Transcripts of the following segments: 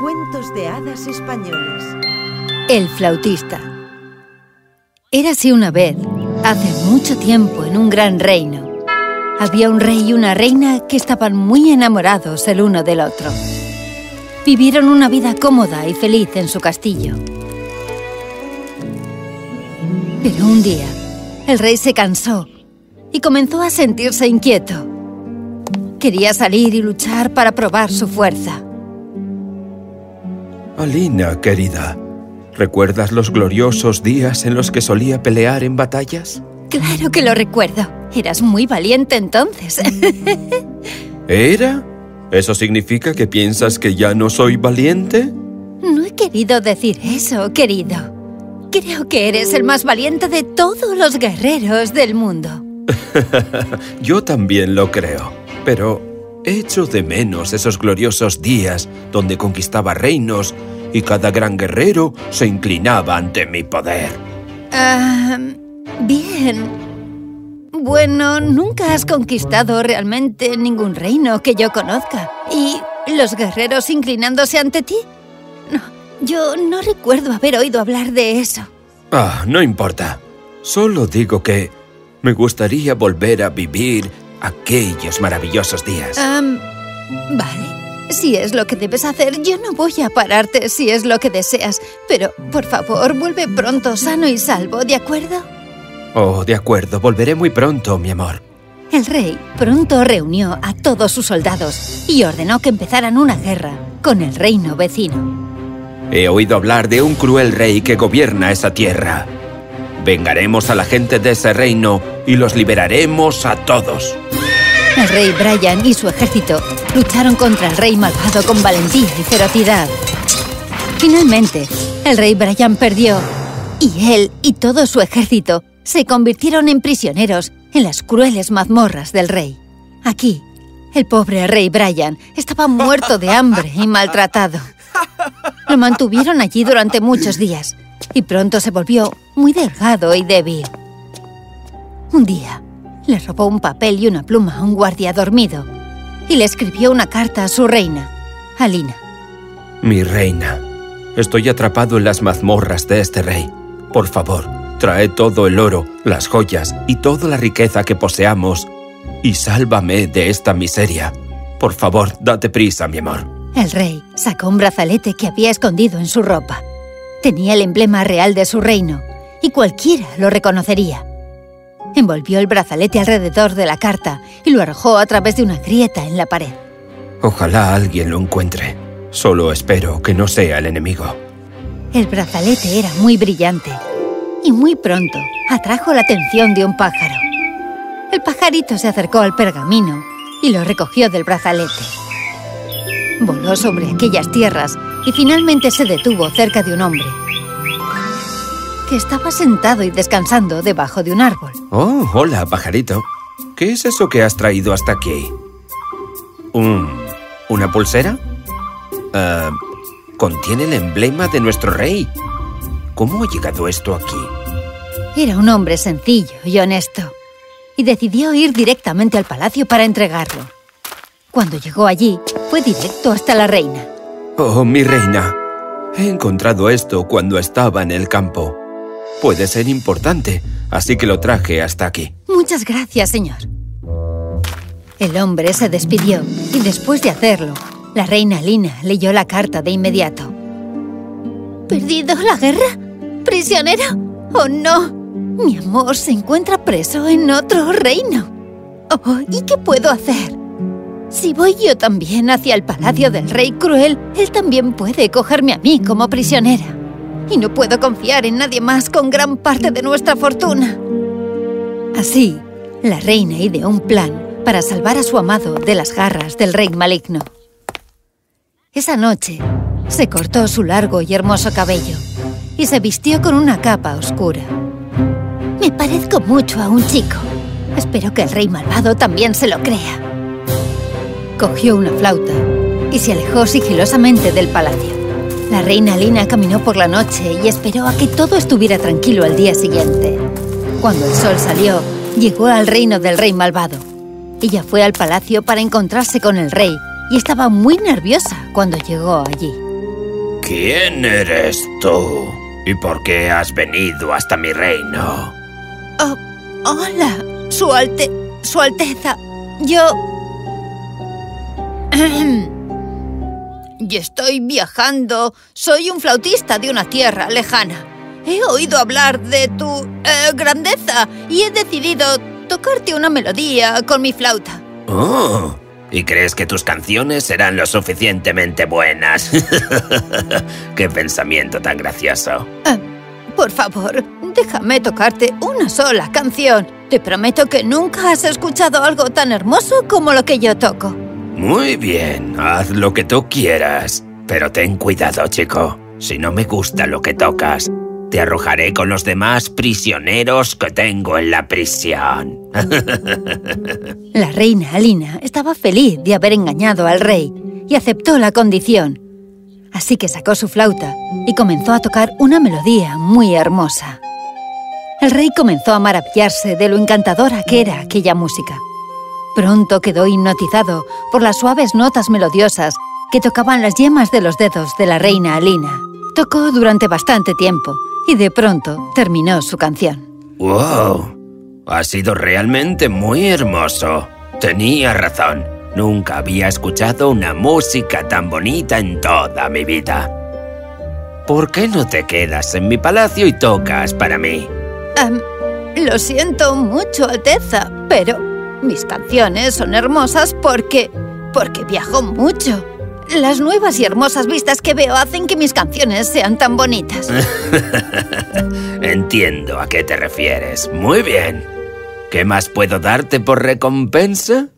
Cuentos de hadas españoles. El flautista. Érase una vez, hace mucho tiempo, en un gran reino. Había un rey y una reina que estaban muy enamorados el uno del otro. Vivieron una vida cómoda y feliz en su castillo. Pero un día, el rey se cansó y comenzó a sentirse inquieto. Quería salir y luchar para probar su fuerza. Alina, querida, ¿recuerdas los gloriosos días en los que solía pelear en batallas? Claro que lo recuerdo. Eras muy valiente entonces. ¿Era? ¿Eso significa que piensas que ya no soy valiente? No he querido decir eso, querido. Creo que eres el más valiente de todos los guerreros del mundo. Yo también lo creo, pero Echo de menos esos gloriosos días donde conquistaba reinos y cada gran guerrero se inclinaba ante mi poder. Ah, bien. Bueno, nunca has conquistado realmente ningún reino que yo conozca. ¿Y los guerreros inclinándose ante ti? No, yo no recuerdo haber oído hablar de eso. Ah, no importa. Solo digo que me gustaría volver a vivir aquellos maravillosos días. vale. Si es lo que debes hacer, yo no voy a pararte si es lo que deseas. Pero, por favor, vuelve pronto, sano y salvo, ¿de acuerdo? Oh, de acuerdo. Volveré muy pronto, mi amor. El rey pronto reunió a todos sus soldados y ordenó que empezaran una guerra con el reino vecino. He oído hablar de un cruel rey que gobierna esa tierra. Vengaremos a la gente de ese reino y los liberaremos a todos. El rey Brian y su ejército lucharon contra el rey malvado con valentía y ferocidad. Finalmente, el rey Brian perdió y él y todo su ejército se convirtieron en prisioneros en las crueles mazmorras del rey. Aquí, el pobre rey Brian estaba muerto de hambre y maltratado. Lo mantuvieron allí durante muchos días y pronto se volvió muy delgado y débil. Un día, le robó un papel y una pluma a un guardia dormido y le escribió una carta a su reina, Alina. Mi reina, estoy atrapado en las mazmorras de este rey. Por favor, trae todo el oro, las joyas y toda la riqueza que poseamos y sálvame de esta miseria. Por favor, date prisa, mi amor. El rey sacó un brazalete que había escondido en su ropa. Tenía el emblema real de su reino, y cualquiera lo reconocería. Envolvió el brazalete alrededor de la carta y lo arrojó a través de una grieta en la pared. Ojalá alguien lo encuentre. Solo espero que no sea el enemigo. El brazalete era muy brillante y muy pronto atrajo la atención de un pájaro. El pajarito se acercó al pergamino y lo recogió del brazalete. Voló sobre aquellas tierras y finalmente se detuvo cerca de un hombre que estaba sentado y descansando debajo de un árbol. Oh, hola, pajarito. ¿Qué es eso que has traído hasta aquí? ¿Un... una pulsera? Ah, contiene el emblema de nuestro rey. ¿Cómo ha llegado esto aquí? Era un hombre sencillo y honesto, y decidió ir directamente al palacio para entregarlo. Cuando llegó allí, fue directo hasta la reina. Oh, mi reina. He encontrado esto cuando estaba en el campo. Puede ser importante, así que lo traje hasta aquí. Muchas gracias, señor. El hombre se despidió y después de hacerlo, la reina Lina leyó la carta de inmediato. ¿Perdido la guerra? ¿Prisionero? ¡Oh, no! Mi amor se encuentra preso en otro reino. Oh, ¿y qué puedo hacer? Si voy yo también hacia el palacio del rey cruel, él también puede cogerme a mí como prisionera. Y no puedo confiar en nadie más con gran parte de nuestra fortuna. Así, la reina ideó un plan para salvar a su amado de las garras del rey maligno. Esa noche, se cortó su largo y hermoso cabello y se vistió con una capa oscura. Me parezco mucho a un chico. Espero que el rey malvado también se lo crea cogió una flauta y se alejó sigilosamente del palacio. La reina Lina caminó por la noche y esperó a que todo estuviera tranquilo al día siguiente. Cuando el sol salió, llegó al reino del rey malvado. Ella fue al palacio para encontrarse con el rey y estaba muy nerviosa cuando llegó allí. ¿Quién eres tú? ¿Y por qué has venido hasta mi reino? Oh, hola, su, alte su Alteza. Yo... y estoy viajando. Soy un flautista de una tierra lejana. He oído hablar de tu eh, grandeza y he decidido tocarte una melodía con mi flauta. Oh, ¿y crees que tus canciones serán lo suficientemente buenas? ¡Qué pensamiento tan gracioso! Eh, por favor, déjame tocarte una sola canción. Te prometo que nunca has escuchado algo tan hermoso como lo que yo toco. Muy bien, haz lo que tú quieras. Pero ten cuidado, chico. Si no me gusta lo que tocas, te arrojaré con los demás prisioneros que tengo en la prisión. La reina Alina estaba feliz de haber engañado al rey y aceptó la condición. Así que sacó su flauta y comenzó a tocar una melodía muy hermosa. El rey comenzó a maravillarse de lo encantadora que era aquella música. Pronto quedó hipnotizado por las suaves notas melodiosas que tocaban las yemas de los dedos de la reina Alina. Tocó durante bastante tiempo y de pronto terminó su canción. ¡Wow! Ha sido realmente muy hermoso. Tenía razón. Nunca había escuchado una música tan bonita en toda mi vida. ¿Por qué no te quedas en mi palacio y tocas para mí? Um, lo siento mucho, Alteza, pero mis canciones son hermosas porque... porque viajo mucho. Las nuevas y hermosas vistas que veo hacen que mis canciones sean tan bonitas. Entiendo a qué te refieres. Muy bien. ¿Qué más puedo darte por recompensa?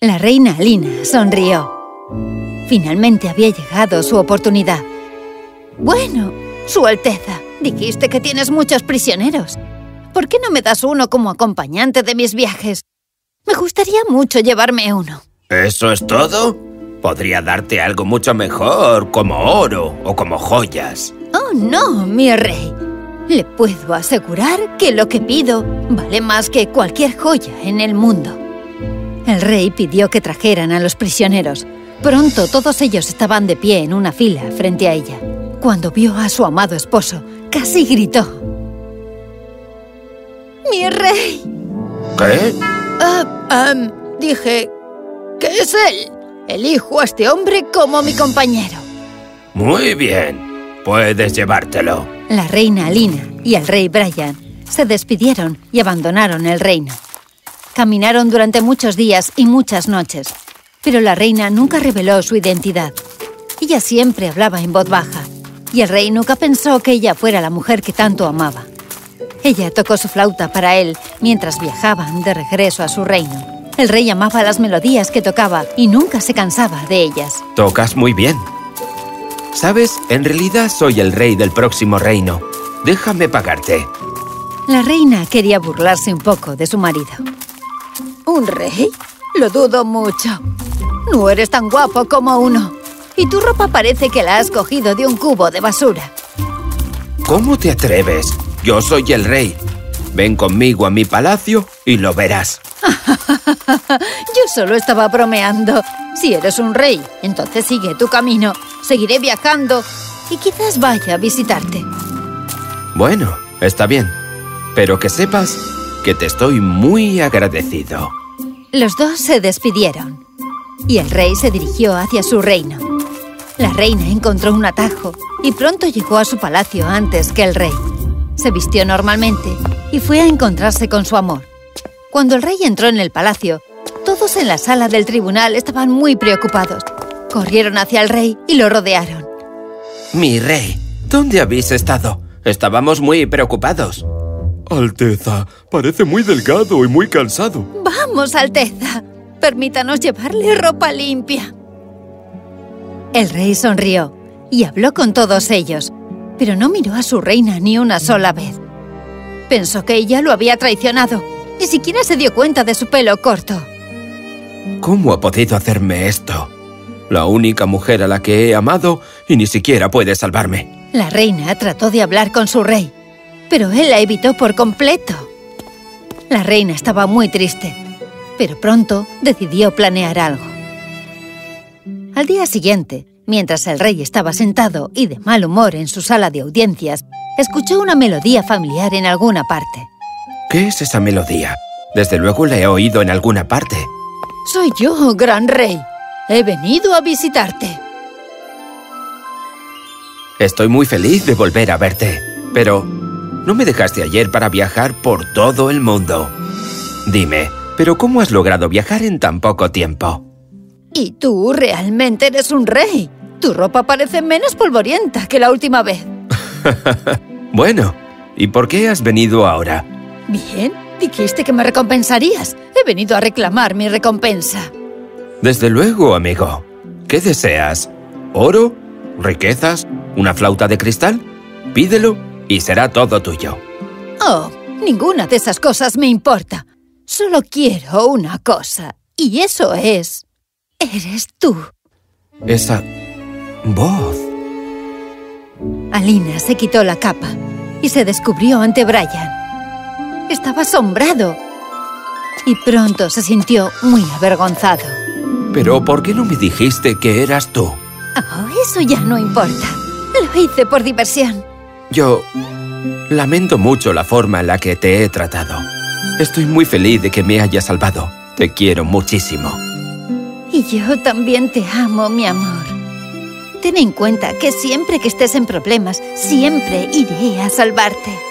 La reina Alina sonrió. Finalmente había llegado su oportunidad. Bueno, Su Alteza, dijiste que tienes muchos prisioneros. ¿Por qué no me das uno como acompañante de mis viajes? Me gustaría mucho llevarme uno. ¿Eso es todo? Podría darte algo mucho mejor, como oro o como joyas. Oh, no, mi rey. Le puedo asegurar que lo que pido vale más que cualquier joya en el mundo. El rey pidió que trajeran a los prisioneros. Pronto todos ellos estaban de pie en una fila frente a ella. Cuando vio a su amado esposo, casi gritó. ¡Mi rey! ¿Qué? Ah, dije que es él. Elijo a este hombre como mi compañero. Muy bien. Puedes llevártelo. La reina Alina y el rey Brian se despidieron y abandonaron el reino. Caminaron durante muchos días y muchas noches, pero la reina nunca reveló su identidad. Ella siempre hablaba en voz baja, y el rey nunca pensó que ella fuera la mujer que tanto amaba. Ella tocó su flauta para él mientras viajaban de regreso a su reino. El rey amaba las melodías que tocaba y nunca se cansaba de ellas. Tocas muy bien. ¿Sabes? En realidad soy el rey del próximo reino. Déjame pagarte. La reina quería burlarse un poco de su marido. ¿Un rey? Lo dudo mucho. No eres tan guapo como uno. Y tu ropa parece que la has cogido de un cubo de basura. ¿Cómo te atreves? Yo soy el rey. Ven conmigo a mi palacio y lo verás. Yo solo estaba bromeando. Si eres un rey, entonces sigue tu camino. Seguiré viajando y quizás vaya a visitarte. Bueno, está bien. Pero que sepas que te estoy muy agradecido. Los dos se despidieron y el rey se dirigió hacia su reino. La reina encontró un atajo y pronto llegó a su palacio antes que el rey. Se vistió normalmente y fue a encontrarse con su amor. Cuando el rey entró en el palacio, todos en la sala del tribunal estaban muy preocupados. Corrieron hacia el rey y lo rodearon. Mi rey, ¿dónde habéis estado? Estábamos muy preocupados. Alteza, parece muy delgado y muy cansado. ¡Vamos, Alteza! Permítanos llevarle ropa limpia. El rey sonrió y habló con todos ellos, pero no miró a su reina ni una sola vez. Pensó que ella lo había traicionado. Ni siquiera se dio cuenta de su pelo corto. ¿Cómo ha podido hacerme esto? La única mujer a la que he amado y ni siquiera puede salvarme. La reina trató de hablar con su rey, pero él la evitó por completo. La reina estaba muy triste, pero pronto decidió planear algo. Al día siguiente, mientras el rey estaba sentado y de mal humor en su sala de audiencias, escuchó una melodía familiar en alguna parte. ¿Qué es esa melodía? Desde luego la he oído en alguna parte. Soy yo, gran rey. He venido a visitarte. Estoy muy feliz de volver a verte, pero no me dejaste ayer para viajar por todo el mundo. Dime, ¿pero cómo has logrado viajar en tan poco tiempo? Y tú realmente eres un rey. Tu ropa parece menos polvorienta que la última vez. bueno, ¿y por qué has venido ahora? Bien, dijiste que me recompensarías. He venido a reclamar mi recompensa. Desde luego, amigo. ¿Qué deseas? ¿Oro? ¿Riquezas? ¿Una flauta de cristal? Pídelo y será todo tuyo. Oh, ninguna de esas cosas me importa. Solo quiero una cosa. Y eso es... Eres tú. Esa... voz... Alina se quitó la capa y se descubrió ante Brian. Estaba asombrado y pronto se sintió muy avergonzado. ¿Pero por qué no me dijiste que eras tú? Oh, eso ya no importa. Lo hice por diversión. Yo lamento mucho la forma en la que te he tratado. Estoy muy feliz de que me hayas salvado. Te quiero muchísimo. Y yo también te amo, mi amor. Ten en cuenta que siempre que estés en problemas, siempre iré a salvarte.